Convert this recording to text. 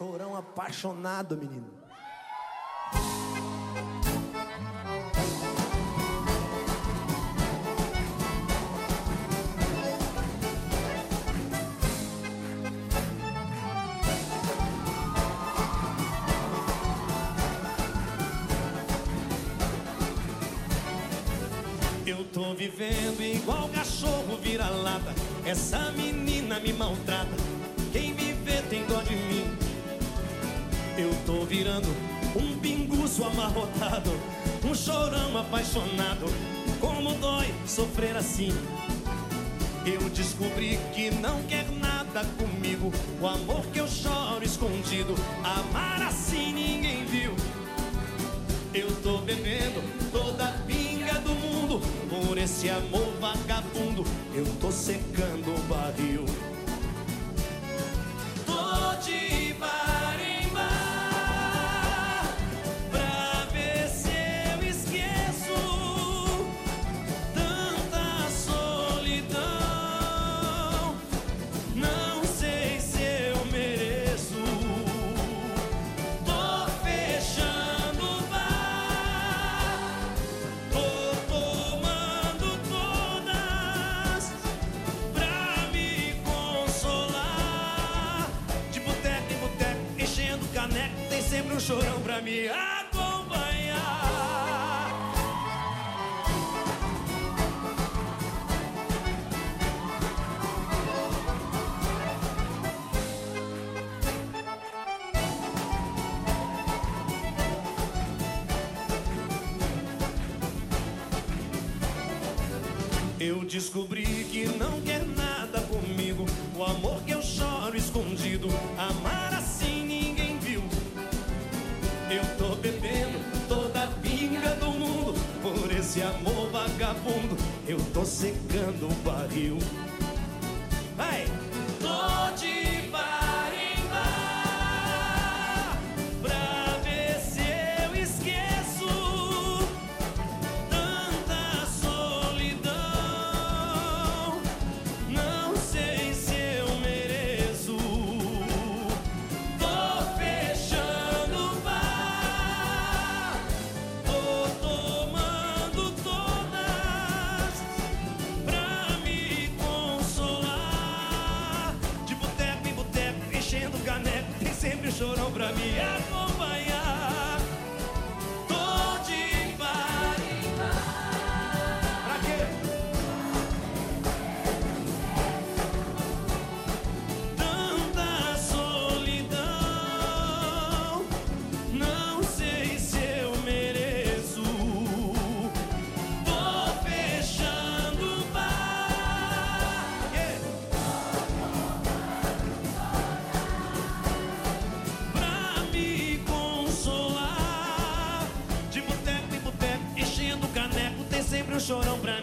Chorão apaixonado, menino. Eu tô vivendo igual cachorro vira-lata. Essa menina me maltrata. Quem me Tô virando um pinguço amarrotado. Um chorão apaixonado. Como dói sofrer assim. Eu descobri que não quer nada comigo. O amor que eu choro escondido. Amar assim ninguém viu. Eu tô bebendo toda a pinga do mundo Por esse amor caneco, tem sempre um chorão pra me acompanhar. Eu descobri que não esse amor vagabundo, eu tô secando o barril. Vai! Chorão pra me acompanhar. Chorão pra